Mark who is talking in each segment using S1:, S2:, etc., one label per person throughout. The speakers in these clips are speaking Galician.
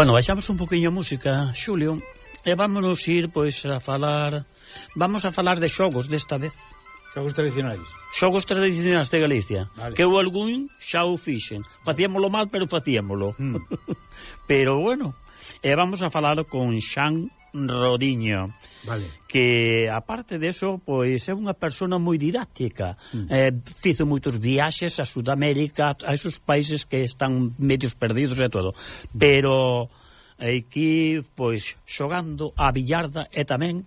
S1: Bueno, baixamos un poquinho música, Xulio, e vámonos ir pois a falar, vamos a falar de xogos desta vez.
S2: Xogos tradicionais.
S1: Xogos tradicionais de Galicia,
S2: vale.
S1: que eu algún xa o fixen. Facíamolo mal, pero facíamolo.
S2: Mm.
S1: pero bueno, e vamos a falar con Xan Rodiño.
S2: Vale.
S1: Que, aparte de eso, pois é unha persona moi didáctica.
S2: Mm.
S1: Eh, fizo moitos viaxes a Sudamérica, a esos países que están medios perdidos e todo. Pero aquí, pois, xogando a billarda e tamén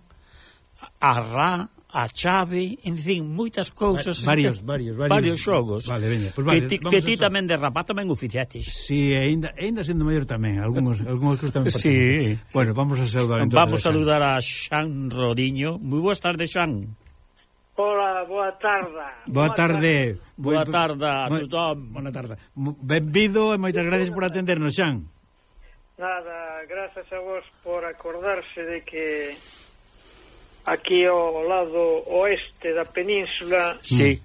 S1: a rá a chave, en fin, moitas cousas.
S2: Varios, varios, varios,
S1: varios xogos.
S2: Vale, veña,
S1: pues
S2: vale,
S1: que
S2: ti,
S1: que ti tamén de rapaz tamén o fixetes.
S2: Si, sí, aínda aínda sendo maior tamén, algúns algúns que tamén.
S1: Sí.
S2: Bueno, vamos a saludar entonces.
S1: Vamos a saludar a Xan Rodiño. Moi boas tardes, Xan.
S3: Hola, boa tarde.
S2: Boa tarde.
S1: Boa tarde a tothom.
S2: Boa tarde. Benvido e moitas gracias por atendernos, Xan.
S3: Nada, grazas a vos por acordarse de que aquí ao lado oeste da península
S1: sí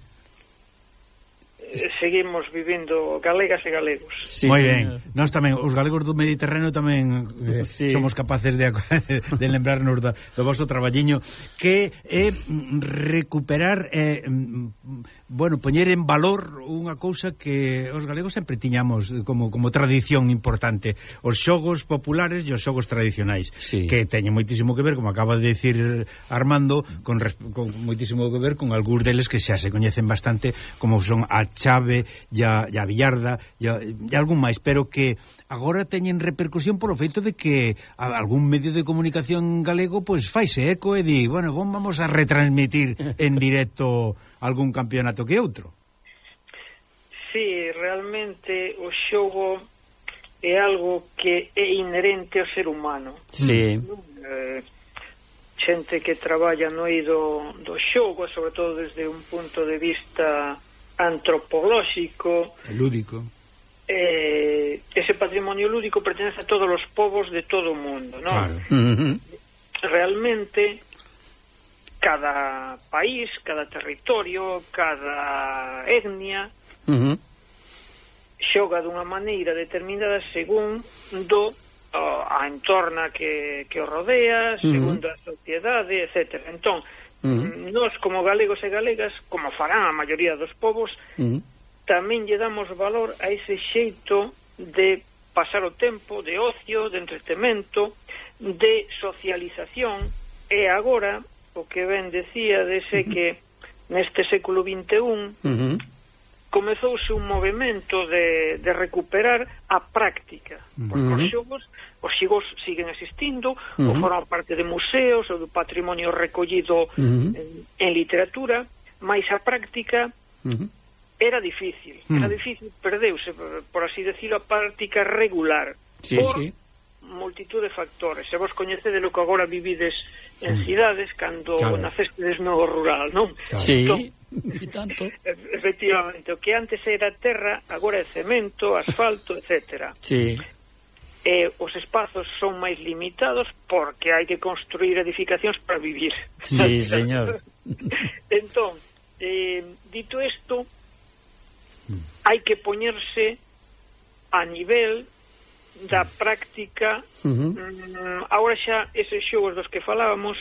S3: seguimos vivindo galegas e galegos.
S1: Sí,
S2: Moi ben. Nós tamén, os galegos do Mediterráneo tamén eh,
S1: sí.
S2: somos capaces de, de lembrarnos da, do vosso traballiño que é mm, recuperar eh, mm, bueno, poñer en valor unha cousa que os galegos sempre tiñamos como como tradición importante, os xogos populares e os xogos tradicionais,
S1: sí.
S2: que teñen moitísimo que ver, como acaba de dicir Armando, con, con moitísimo que ver con algúns deles que xa se coñecen bastante como son a chave Abe e a, e a Villarda e, a, e algún máis, pero que agora teñen repercusión polo feito de que algún medio de comunicación galego pois faise eco e di, bueno, bom, vamos a retransmitir en directo algún campeonato que outro.
S3: Sí, realmente o xogo é algo que é inherente ao ser humano.
S1: Sí.
S3: Eh, xente que traballa no eido do xogo, sobre todo desde un punto de vista antropolóxico
S2: e lúdico
S3: eh, ese patrimonio lúdico pertenece a todos os povos de todo o mundo ¿no?
S2: claro.
S3: realmente cada país cada territorio cada etnia
S1: uh -huh.
S3: xoga dunha maneira determinada según do a entorna que, que o rodea, segundo uh -huh. a sociedade, etc. Entón,
S1: Mm-hmm.
S3: Uh. Nos, como galegos e galegas, como farán a maioría dos povos,
S1: uh -huh.
S3: tamén lle damos valor a ese xeito de pasar o tempo, de ocio, de entretemento, de socialización, e agora, o que ben decía, dese mm-hmm. que neste século XXI,
S1: uh -huh
S3: comezouse un movimento de, de recuperar a práctica. Porque
S1: uh -huh.
S3: os xogos, os xogos siguen existindo,
S1: uh -huh.
S3: ou forman parte de museos ou do patrimonio recollido
S1: uh -huh.
S3: en, en literatura, mais a práctica
S1: uh -huh.
S3: era difícil.
S2: Uh -huh.
S3: Era difícil, perdeuse, por así decirlo, a práctica regular.
S1: Sí,
S3: por
S1: sí.
S3: multitud de factores. Se vos coñecedes lo que agora vivides en cidades cando
S2: claro.
S3: nacestes no rural, non?
S2: Claro.
S1: Sí.
S3: Entón,
S1: e tanto.
S3: Efectivamente, o que antes era terra, agora é cemento, asfalto, etcétera.
S1: Sí.
S3: Eh, os espazos son máis limitados porque hai que construir edificacións para vivir.
S1: Sí, señor.
S3: entón, eh, dito isto, hai que poñerse a nivel da práctica,
S1: uh -huh.
S3: Mm, agora xa eses xogos dos que falábamos,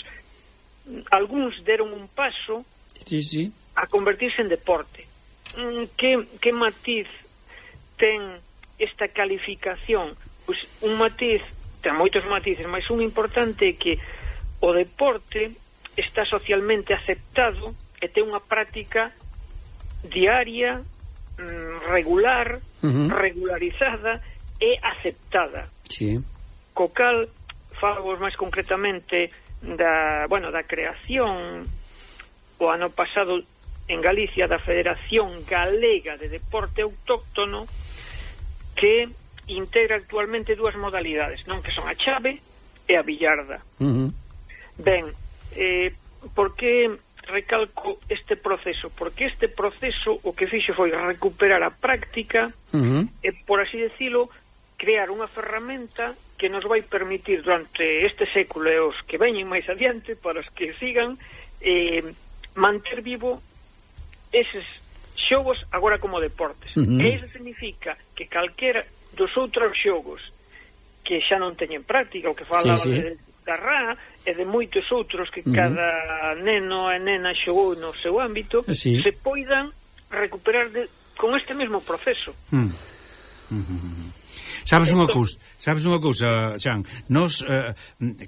S3: algúns deron un paso
S1: sí, sí.
S3: a convertirse en deporte. Mm, que, que matiz ten esta calificación? Pois un matiz, ten moitos matices, mas un importante é que o deporte está socialmente aceptado e ten unha práctica diaria, mm, regular,
S1: uh -huh.
S3: regularizada, é aceptada.
S1: Sí.
S3: Co cal, falamos máis concretamente da, bueno, da creación o ano pasado en Galicia da Federación Galega de Deporte Autóctono que integra actualmente dúas modalidades, non que son a chave e a billarda.
S1: Uh -huh.
S3: Ben, eh, por que recalco este proceso? Porque este proceso o que fixo foi recuperar a práctica
S1: uh -huh.
S3: e, por así decilo, crear unha ferramenta que nos vai permitir durante este século e os que veñen máis adiante para os que sigan eh, manter vivo eses xogos agora como deportes
S1: uh -huh.
S3: e iso significa que calquera dos outros xogos que xa non teñen práctica o que falaba
S1: sí, sí.
S3: De, da RA e de moitos outros que
S1: uh -huh.
S3: cada neno e nena xogou no seu ámbito eh,
S1: sí.
S3: se poidan recuperar de, con este mesmo proceso.
S2: Uh -huh. Sabes unha cousa, sabes unha cousa, Xan, nós eh,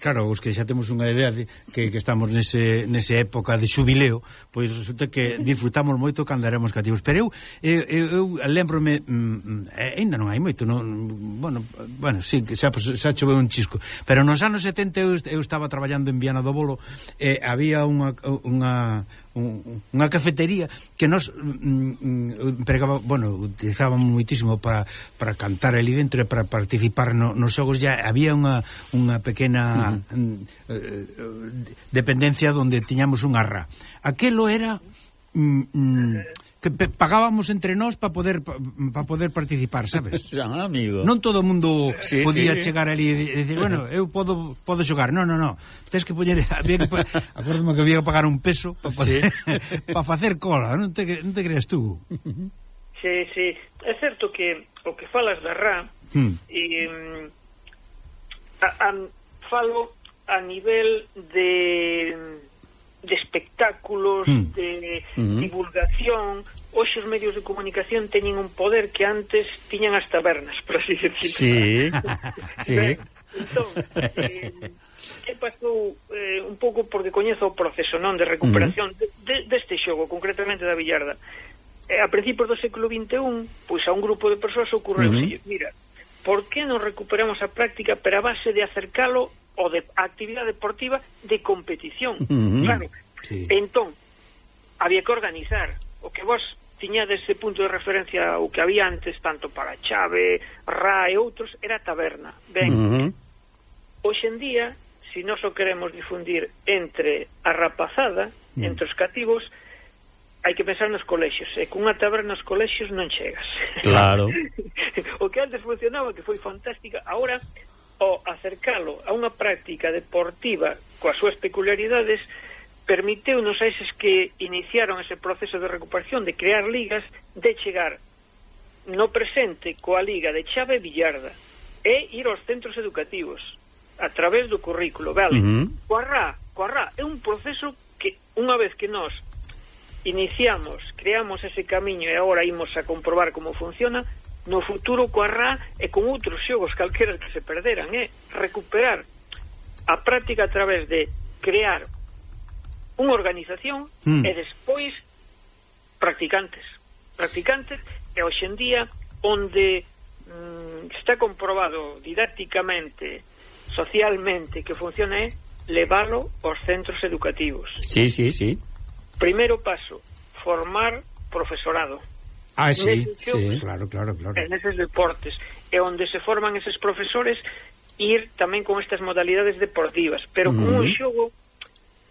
S2: claro, os que xa temos unha idea de que, que estamos nese, nese época de xubileo, pois resulta que disfrutamos moito cando éramos cativos, pero eu eu, eu, eu lembrome mm, mm eh, ainda non hai moito, non, bueno, bueno, si sí, que xa xa choveu un chisco, pero nos anos 70 eu, eu estaba traballando en Viana do Bolo e eh, había unha unha unha cafetería que nos mm, mm empregaba, bueno, utilizábamos moitísimo para, para cantar ali dentro e para participar no, nos xogos ya había unha, unha pequena uh -huh. Mm, eh, dependencia onde tiñamos unha ra. Aquelo era mm, mm, que pagábamos entre nós para poder para poder participar, sabes?
S1: San amigo.
S2: Non todo o mundo
S1: sí,
S2: podía
S1: sí.
S2: chegar ali e decir, bueno, eu podo podo xogar. Non, non, non. Tes que poñer había que acórdome que había que pagar un peso para poder, sí. para facer cola, non te non te creas tú.
S3: Sí, sí. É certo que o que falas da RA
S2: hmm.
S3: e mm, a, a, falo a nivel de mm, de espectáculos,
S2: mm.
S3: de
S1: mm -hmm.
S3: divulgación, hoxe os medios de comunicación teñen un poder que antes tiñan as tabernas, por así decirlo.
S1: Sí, sí.
S3: Eh, entón, eh, que pasou eh, un pouco porque coñezo o proceso non de recuperación uh de, deste xogo, concretamente da Billarda. Eh, a principios do século XXI, pois a un grupo de persoas ocorreu,
S1: mm-hmm.
S3: uh mira, por que non recuperamos a práctica pero a base de acercalo o de actividade deportiva de competición?
S1: Uh -huh.
S3: Claro.
S2: Sí.
S3: Entón, había que organizar o que vos tiñades ese punto de referencia o que había antes tanto para Chave, Ra e outros era taberna. Ben,
S1: uh -huh.
S3: hoxe en día, se si nós o queremos difundir entre a rapazada,
S2: uh -huh.
S3: entre os cativos, hai que pensar nos colexios, e cunha taberna nos colexios non chegas.
S1: Claro.
S3: que antes funcionaba, que foi fantástica, agora ao acercalo a unha práctica deportiva coas súas peculiaridades permiteu-nos a eses que iniciaron ese proceso de recuperación de crear ligas de chegar no presente coa liga de Chave Villarda e ir aos centros educativos a través do currículo, vale?
S1: Uh -huh.
S3: Coa RA, coa RA é un proceso que unha vez que nós iniciamos, creamos ese camiño e agora imos a comprobar como funciona, no futuro coa RA e con outros xogos calqueras que se perderan, é recuperar a práctica a través de crear unha organización
S2: mm.
S3: e despois practicantes. Practicantes e hoxendía onde mm, está comprobado didácticamente, socialmente que funciona é leválo aos centros educativos.
S1: Sí, sí, sí.
S3: Primeiro paso, formar profesorado.
S2: Ah, sí,
S3: sitio,
S2: sí, claro, claro, claro.
S3: Neses deportes, é onde se forman eses profesores ir tamén con estas modalidades deportivas, pero uh
S1: -huh.
S3: con un xogo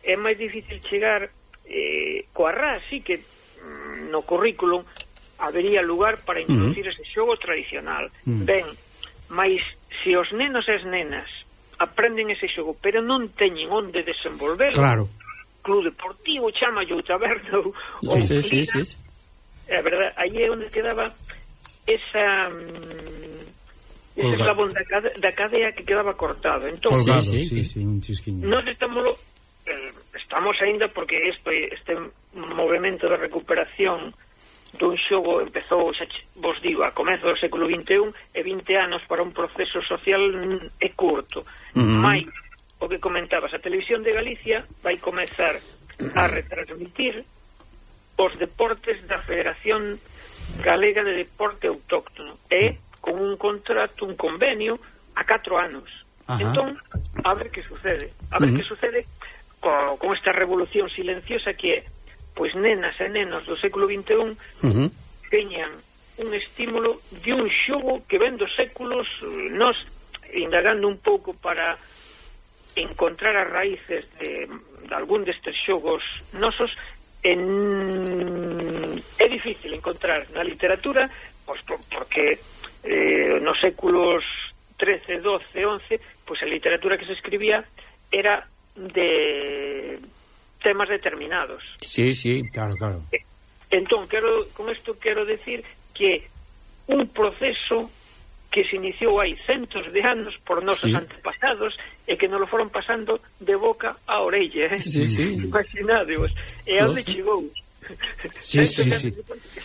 S3: é máis difícil chegar eh, coa RA, sí que mm, no currículo habería lugar para introducir uh -huh. ese xogo tradicional.
S2: Uh -huh.
S3: Ben, máis se os nenos e as nenas aprenden ese xogo, pero non teñen onde desenvolverlo.
S2: Claro.
S3: Club deportivo, chama yo taberna ou
S1: sí, sí, sí, sí.
S3: Eh, a verdade, aí é onde quedaba esa mm, ese
S2: Colgado.
S3: eslabón da, cade, da cadea que quedaba cortado. Entón,
S2: Colgado,
S1: sí,
S2: sí, sí,
S1: sí,
S2: un chisquiño.
S3: Nós estamos eh, estamos aínda porque este este movemento de recuperación dun xogo empezou, xa vos digo, a comezo do século XXI e 20 anos para un proceso social mm, é curto.
S1: Uh.
S3: Mais, o que comentabas, a televisión de Galicia vai comezar a retransmitir os deportes da Federación Galega de Deporte Autóctono e con un contrato, un convenio a 4 anos.
S2: Ajá.
S3: Entón, a ver que sucede. A ver
S1: uh -huh.
S3: que sucede co, con esta revolución silenciosa que é pois nenas e nenos do século XXI
S1: uh -huh.
S3: teñan un estímulo de un xogo que ven dos séculos eh, nos indagando un pouco para encontrar as raíces de, de algún destes xogos nosos en, é difícil encontrar na literatura pois, porque eh, nos séculos 13, 12, 11 pois a literatura que se escribía era de temas determinados.
S1: Sí, sí,
S2: claro, claro.
S3: Entón, quero, con isto quero decir que un proceso que se iniciou hai centos de anos por nosos
S1: sí.
S3: antepasados e que nos lo foron pasando de boca a orella. Eh?
S1: Sí, sí.
S3: Imaginadevos. E onde chegou
S2: Sí, sí, sí.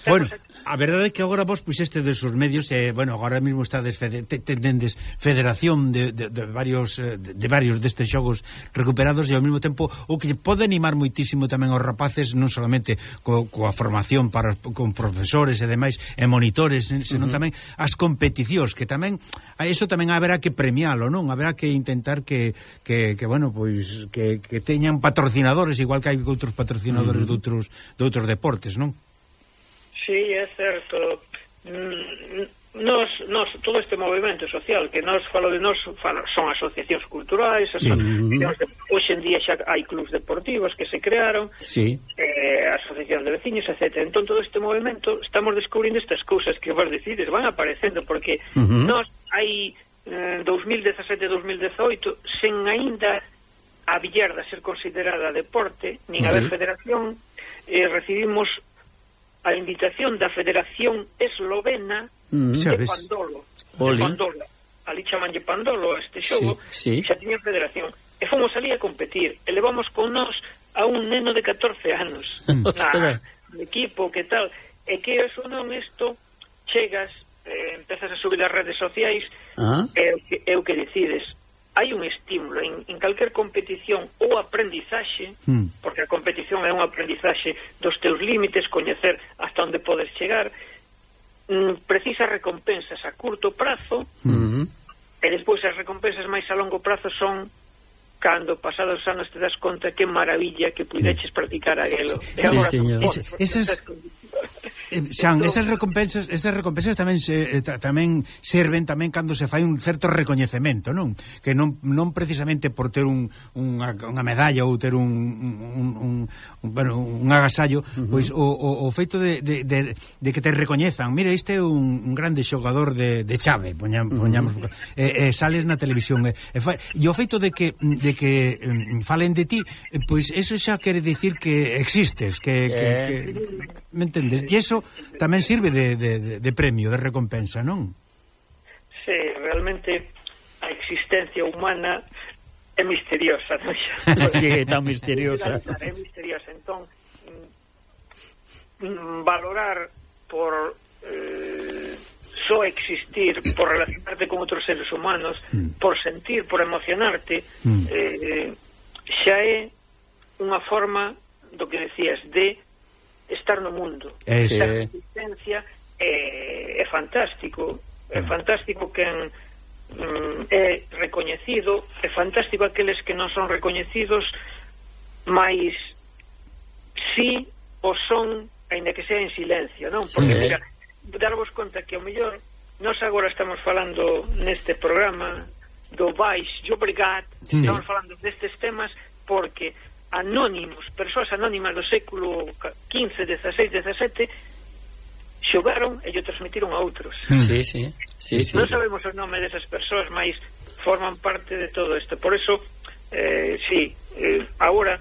S2: Bueno, a verdade é que agora vos puxeste dos seus medios e, eh, bueno, agora mesmo estades fede, tendendes federación de, de, de varios eh, de, de varios destes xogos recuperados e ao mesmo tempo o que pode animar moitísimo tamén aos rapaces non solamente co, coa formación para con profesores e demais e monitores, senón uh -huh. tamén as competicións que tamén a eso tamén haberá que premialo, non? Haberá que intentar que, que, que bueno, pois que, que teñan patrocinadores igual que hai outros patrocinadores uh -huh. de outros de outros noutros deportes, non?
S3: Sí, é certo. Mm, nos, nos, todo este movimento social que nos falo de nos falo, son asociacións culturais
S2: sí.
S3: asociacións de, hoxe en día xa hai clubs deportivos que se crearon
S1: sí.
S3: eh, asociacións de veciños, etc entón todo este movimento estamos descubrindo estas cousas que vos decides van aparecendo porque
S1: uh -huh.
S3: nos hai eh, 2017-2018 sen aínda abillar de ser considerada deporte, nin
S1: a
S3: haber federación, eh, recibimos a invitación da Federación Eslovena
S1: mm,
S3: de
S2: ves.
S3: Pandolo.
S1: Oli.
S3: De Pandolo. Ali chamanlle Pandolo a este xogo,
S1: sí, sí.
S3: xa tiña federación. E fomos ali a competir. Elevamos con nós a un neno de 14 anos. na, equipo, que tal. E que eso non isto, chegas, eh, empezas a subir as redes sociais,
S1: ah.
S3: e, e o que decides hai un estímulo en, en calquer competición ou aprendizaxe,
S2: mm.
S3: porque a competición é unha aprendizaxe dos teus límites, coñecer hasta onde podes chegar, mm, precisa recompensas a curto prazo,
S1: mm
S3: e despois as recompensas máis a longo prazo son cando pasados anos te das conta que maravilla que puideches practicar aquilo.
S1: Sí,
S3: sí,
S1: señor.
S3: Ese,
S2: esas, eh, Xan, esas recompensas, esas recompensas tamén se eh, tamén serven tamén cando se fai un certo recoñecemento, non? Que non, non precisamente por ter un, unha, unha medalla ou ter un, un, un, un bueno, un agasallo, uh -huh. pois o, o, o feito de, de, de, de que te recoñezan, mira, este é un, un grande xogador de, de chave, poñam, poñamos, uh -huh. eh, eh, sales na televisión, eh, eh, fa, e o feito de que de que eh, falen de ti, eh, pois eso xa quere dicir que existes, que, que,
S1: que,
S2: que me entendes? E iso tamén sirve de, de, de premio, de recompensa, non?
S3: Sí, realmente a existencia humana é misteriosa, non?
S1: sí, é tan misteriosa.
S3: é misteriosa, entón mm, mm, valorar por eh, só existir, por relacionarte con outros seres humanos,
S2: mm.
S3: por sentir, por emocionarte,
S2: mm.
S3: eh, xa é unha forma do que decías de estar no mundo,
S2: eh,
S1: sí.
S3: existencia é, é fantástico, é
S2: ah.
S3: fantástico quen mm, é recoñecido, é fantástico aqueles que non son recoñecidos, máis si sí, o son, aínda que sea en silencio, non? Porque,
S1: sí,
S3: mira, darvos conta que, ao mellor, nós agora estamos falando neste programa do Baix Llobregat,
S1: sí.
S3: estamos falando destes temas porque anónimos, persoas anónimas do século XV, XVI, XVII xogaron e lle transmitiron a outros. Mm.
S1: Sí, sí. sí, sí.
S3: Non sabemos o nome desas persoas, mas forman parte de todo isto. Por eso, eh, sí, eh, agora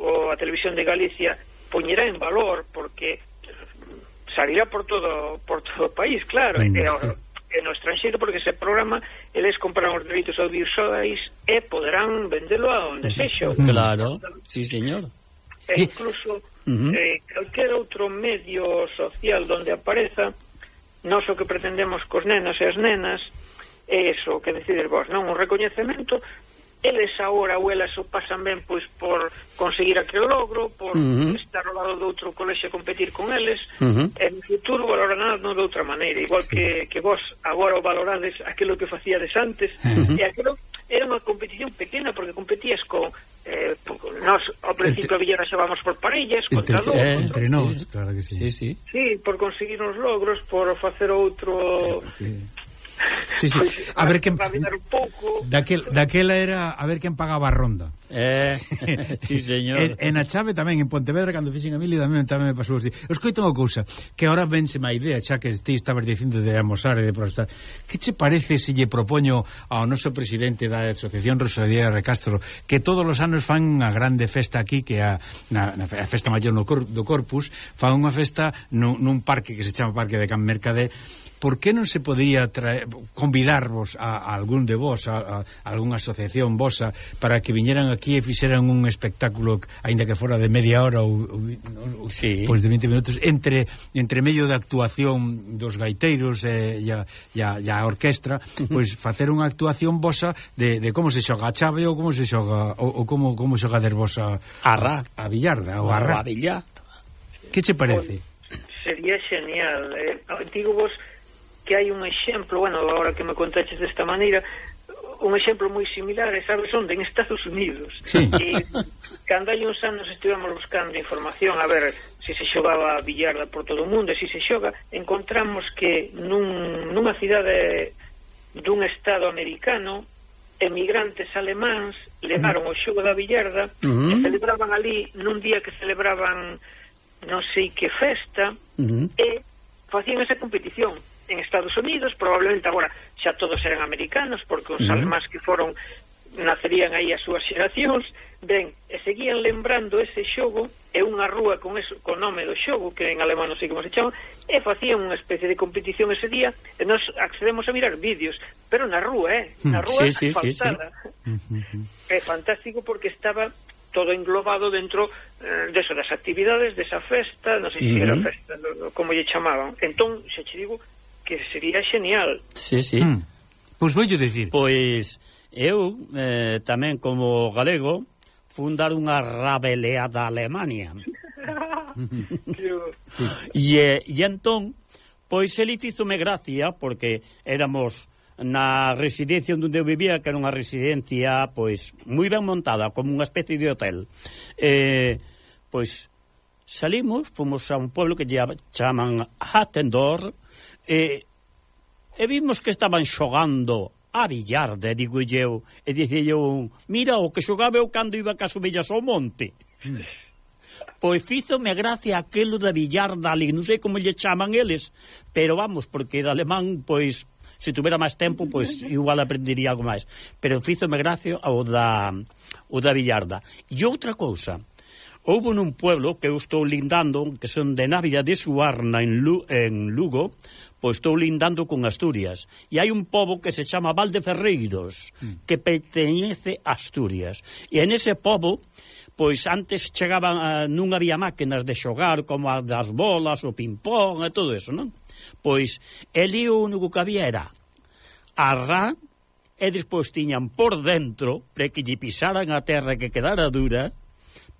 S3: o, a televisión de Galicia poñerá en valor porque salirá por todo por todo o país, claro, e, e, e no estranxeiro porque ese programa eles compran os dereitos audiovisuais e poderán vendelo a onde sexa.
S1: Claro, sí, señor.
S3: E incluso
S1: uh -huh.
S3: eh, calquer outro medio social donde apareza nós o que pretendemos cos nenas e as nenas é eso que decides vos, non? Un recoñecemento eles agora ou elas o pasan ben pois por conseguir aquel logro, por
S1: uh -huh.
S3: estar ao lado de outro colexio a competir con eles,
S1: uh -huh.
S3: e no futuro valorarán de outra maneira, igual que, que vos agora o valorades aquilo que facíades antes, uh -huh. e aquilo era unha competición pequena porque competías con eh, nós ao principio entre, había xabamos por parellas contra
S2: entre,
S3: dos,
S1: eh,
S2: contra...
S1: entre
S2: nós, sí, claro que sí.
S1: Sí, sí.
S3: sí, por conseguir uns logros por facer outro
S2: claro que Sí, sí. A ver quen
S3: un pouco.
S2: Daquel, daquela era a ver quen pagaba a ronda.
S1: Eh, sí, señor.
S2: En, en a chave tamén en Pontevedra cando fixen a mili tamén tamén me pasou así. Escoito unha cousa, que agora vense má idea, xa que ti estabas dicindo de amosar e de protestar. Que che parece se lle propoño ao noso presidente da Asociación Rosalía de Castro que todos os anos fan unha grande festa aquí que a na, na a festa maior no cor, do Corpus, fan unha festa nun, nun parque que se chama Parque de Can Mercade por que non se podría traer, convidarvos a, a algún de vos, a, a, a algunha asociación vosa, para que viñeran aquí e fixeran un espectáculo, aínda que fora de media hora ou, ou, ou
S1: sí.
S2: pois de 20 minutos, entre entre medio da actuación dos gaiteiros e, e, a, e, a, e a orquestra, pois facer unha actuación vosa de, de como se xoga a chave ou como se xoga ou, ou como, como xoga dervosa a,
S1: a
S2: billarda ou a,
S1: a billarda.
S2: Que che parece?
S3: Pois, sería genial. Eh, digo vos que hai un exemplo, bueno, agora que me contaches desta maneira, un exemplo moi similar, sabes onde? En Estados Unidos.
S2: Sí.
S3: E, cando hai uns anos estivemos buscando información, a ver, se se xogaba a billarda por todo o mundo, se se xoga, encontramos que nun, nunha cidade dun estado americano, emigrantes alemáns levaron o xogo da billarda uh -huh. e celebraban ali nun día que celebraban non sei que festa uh -huh. e facían esa competición en Estados Unidos, probablemente agora xa todos eran americanos, porque os uh -huh. almas que foron nacerían aí as súas xeracións, ben, e seguían lembrando ese xogo, e unha rúa con eso, con nome do xogo, que en alemán non sei como se chama, e facían unha especie de competición ese día, e nos accedemos a mirar vídeos, pero na rúa, eh? Na rúa
S1: sí, sí,
S3: asfaltada.
S1: Sí, sí.
S3: É fantástico porque estaba todo englobado dentro eh, deso das actividades, desa festa, non sei se uh -huh. era festa, no, no, como lle chamaban. Entón, xa che digo, que sería genial.
S1: Sí, sí.
S2: Mm. Pois vou dicir.
S1: Pois eu eh, tamén como galego fundar unha rabeleada Alemania.
S3: sí.
S1: e, e entón, pois el me gracia, porque éramos na residencia onde eu vivía, que era unha residencia, pois, moi ben montada, como unha especie de hotel. Eh, pois, salimos, fomos a un pueblo que chaman Hattendorf, e, e vimos que estaban xogando a billarde, digo eu, e dicía eu, mira o que xogaba eu cando iba cas ovellas ao monte. Pois fízome gracia aquelo da billarda ali, non sei como lle chaman eles, pero vamos, porque de alemán, pois, se tuvera máis tempo, pois igual aprendería algo máis. Pero fízome gracia ao da, o da billarda. E outra cousa, houve nun pueblo que eu estou lindando, que son de Navia de Suarna, en, Lu, en Lugo, pois estou lindando con Asturias e hai un pobo que se chama Valdeferreiros mm. que pertenece a Asturias e en ese pobo pois antes chegaban a, non había máquinas de xogar como as das bolas, o ping-pong e todo eso, non? Pois elí o único que había era a rá e despois tiñan por dentro para que lle pisaran a terra que quedara dura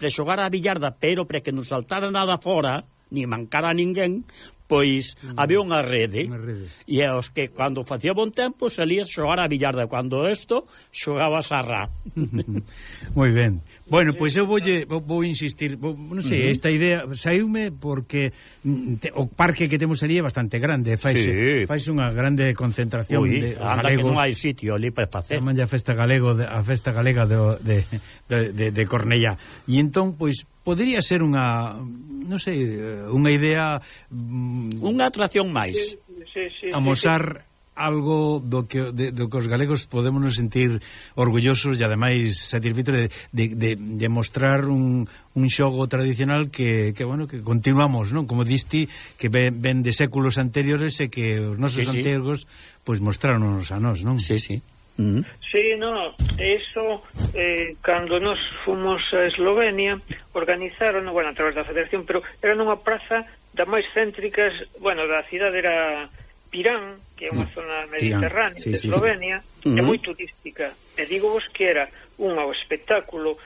S1: para xogar a billarda, pero para que non saltara nada fora ni mancara a ninguén, pois mm. había unha rede,
S2: unha rede.
S1: e os que cando facía bon tempo salías xogar a billarda cando isto xogabas a rá.
S2: Moi ben. Bueno, pois pues eu voulle vou, vou insistir, vou, non sei, uh -huh. esta idea saiume porque mm, te, o parque que temos ali é bastante grande, faise, sí. fai unha grande concentración
S1: Ui,
S2: de
S1: anda galegos. que non hai sitio ali para facer.
S2: Chaman a festa galego de, a festa galega de de de, de, de Cornellá. E entón pois podría ser unha non sei, eh, unha idea
S1: mm, unha atracción máis. Sí,
S3: sí, sí,
S2: amosar algo do que, de, do que os galegos podemos nos sentir orgullosos e ademais satisfeitos de, de, de, de mostrar un, un xogo tradicional que, que, bueno, que continuamos, non? Como diste, que ven, ven de séculos anteriores e que os nosos sí, antigos sí. pois pues, mostraronos a nós, non?
S1: Sí, sí. Mm -hmm.
S3: Sí, no, eso eh, cando nos fomos a Eslovenia organizaron, bueno, a través da federación pero era nunha praza da máis céntricas bueno, da cidade era Pirán, que é unha mm. zona mediterránea sí, de Eslovenia, sí. é mm-hmm. moi turística. E digo vos que era un espectáculo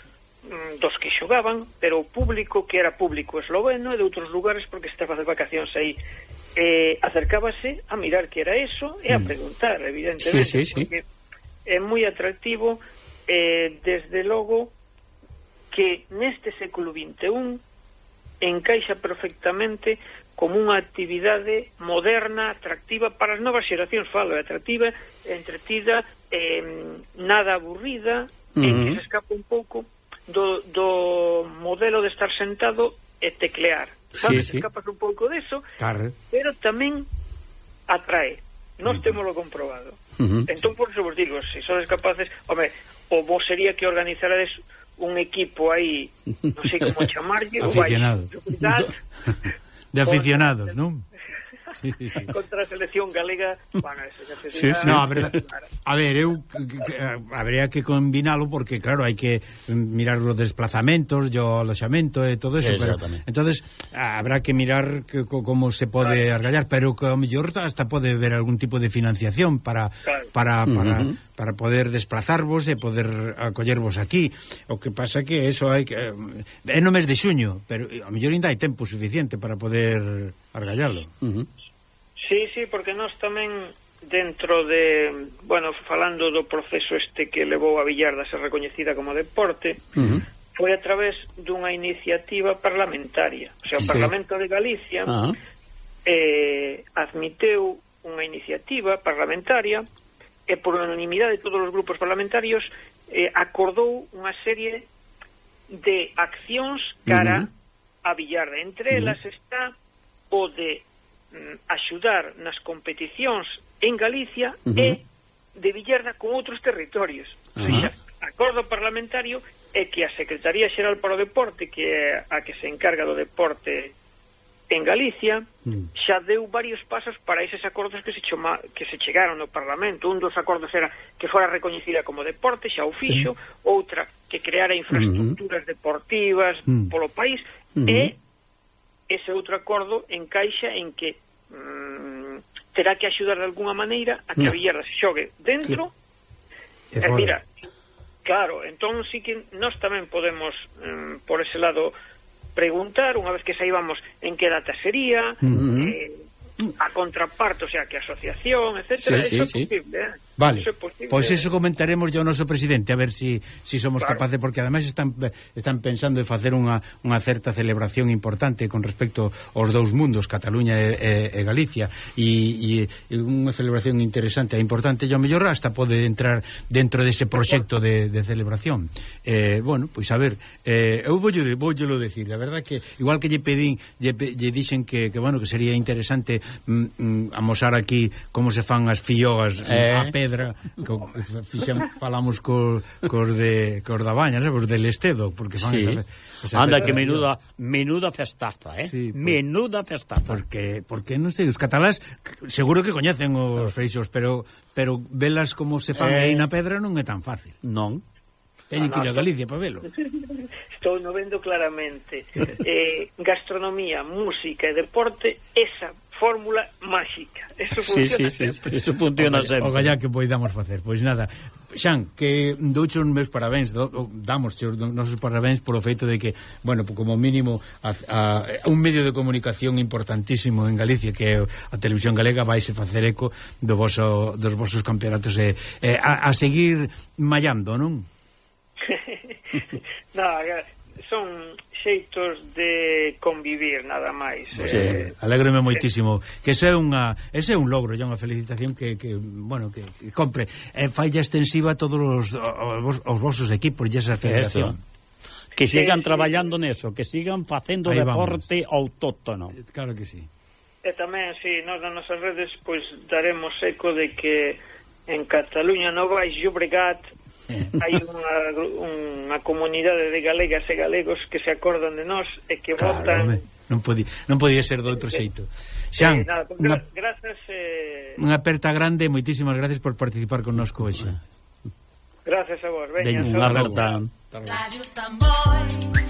S3: mm, dos que xogaban, pero o público que era público esloveno e de outros lugares porque estaba de vacacións aí eh, acercábase a mirar que era eso e a mm. preguntar, evidentemente
S1: sí, sí, sí.
S3: é moi atractivo eh, desde logo que neste século XXI encaixa perfectamente como unha actividade moderna, atractiva para as novas xeracións, falo, atractiva, entretida, eh, nada aburrida, uh -huh. en que se escapa un pouco do, do modelo de estar sentado e teclear. Sabes, sí, sí. escapas un pouco deso,
S2: claro.
S3: pero tamén atrae. Nós uh -huh. temolo comprobado. Uh -huh. Entón, por eso vos digo, se sodes capaces... Home, o vos sería que organizarades un equipo aí, non sei como chamarlle,
S2: o vai, de aficionados, non? sí, sí.
S3: contra a selección galega, bueno, ese xa
S1: se
S3: sí,
S1: sí.
S2: No, a, verdade, a ver, eu eh, habría que combinalo porque claro, hai que mirar os desplazamentos, o aloxamento e todo eso, sí,
S1: pero
S2: entonces ah, habrá que mirar que, como se pode claro. argallar, pero que ao mellor hasta pode haber algún tipo de financiación para
S3: claro.
S2: para para
S1: uh -huh.
S2: para poder desplazarvos e poder acollervos aquí. O que pasa que eso hai que eh, é no mes de xuño, pero ao mellor ainda hai tempo suficiente para poder argallalo.
S1: Uh -huh.
S3: Sí, sí, porque nós tamén dentro de, bueno, falando do proceso este que levou a Villarda a ser recoñecida como deporte,
S1: uh -huh.
S3: foi a través dunha iniciativa parlamentaria. O sea, o
S1: sí.
S3: Parlamento de Galicia
S1: uh -huh.
S3: eh, admiteu unha iniciativa parlamentaria e por unanimidade de todos os grupos parlamentarios eh, acordou unha serie de accións cara
S1: uh -huh.
S3: a Villarda. Entre uh -huh. elas está o de Mm, axudar nas competicións en Galicia
S1: uh -huh.
S3: e de Villarda con outros territorios. Uh
S1: -huh.
S3: sea, acordo parlamentario é que a Secretaría Xeral para o Deporte, que é a que se encarga do deporte en Galicia, xa deu varios pasos para eses acordos que se choma, que se chegaron no Parlamento. Un dos acordos era que fora recoñecida como deporte, xa o fixo, outra que creara infraestructuras deportivas polo país e ese outro acordo encaixa en que mm, terá que axudar de alguna maneira a que
S1: no.
S3: a Villarra se xogue dentro
S2: que...
S3: e,
S2: eh,
S3: mira, claro, entón sí que nós tamén podemos mm, por ese lado preguntar unha vez que saíbamos en que data sería
S1: mm -hmm.
S3: eh, a contraparte, o sea, que asociación, etcétera,
S1: sí,
S3: eso
S1: sí,
S3: é posible, eh?
S2: Vale.
S3: Eso é posible.
S2: Pois iso eso comentaremos ao noso presidente, a ver si, si somos
S3: claro.
S2: capaces, porque ademais están están pensando en facer unha, unha certa celebración importante con respecto aos dous mundos, Cataluña e, e, e Galicia, e, e unha celebración interesante e importante, e ao mellor hasta pode entrar dentro dese de proxecto de, de celebración. Eh, bueno, pois a ver, eh, eu voulle voullelo decir, a verdad que igual que lle pedín, lle, lle dixen que, que bueno, que sería interesante mm, mm, amosar aquí como se fan as fillogas
S1: eh.
S2: a pedo pedra co, fixen, falamos cos, cos, de, cos da baña, sabes, del Estedo porque fan
S1: sí.
S2: esa, esa
S1: Anda, que menuda menuda festaza, eh?
S2: Sí, por,
S1: menuda festaza.
S2: Porque, porque non sei, os catalás seguro que coñecen os feixos, pero pero velas como se fan
S1: eh...
S2: aí na pedra non é tan fácil.
S1: Non.
S2: Teñen que ir a
S3: ah,
S2: Galicia para velo.
S3: Estou no vendo claramente. eh, gastronomía, música e deporte, esa fórmula máxica. Eso funciona
S1: sí, sí,
S3: sempre.
S1: Sí, eso funciona o, sempre.
S2: O gallá que poidamos facer. Pois nada, Xan, que douche os meus parabéns, do, damos os nosos parabéns polo feito de que, bueno, como mínimo, a, a, un medio de comunicación importantísimo en Galicia, que é a televisión galega, vaise facer eco do voso, dos vosos campeonatos e, e a, a seguir mallando, non?
S3: no, eh, son xeitos de convivir nada máis. Eh.
S1: Sí,
S3: eh,
S2: alégrome moitísimo que ese é unha ese é un logro, é unha felicitación que, que bueno, que, que compre e falla extensiva a todos os, os, os vosos equipos e esa federación.
S1: Que sigan
S3: sí,
S1: traballando sí. neso, que sigan facendo
S2: Aí
S1: deporte vamos. autóctono.
S2: Claro que sí.
S3: E tamén, sí, nós nas nosas redes pois daremos eco de que en Cataluña no vais Llobregat hai unha, unha comunidade de galegas e galegos que se acordan de nós e que
S2: claro,
S3: votan...
S2: Home. Non podía, non podía ser de outro xeito. Xan,
S3: eh, nada,
S2: unha,
S3: grazas, eh...
S2: unha aperta grande e moitísimas gracias por participar con nos hoxe.
S3: Gracias a vos,
S1: veña.
S3: Veña,
S1: unha aperta.
S4: Radio Samboy.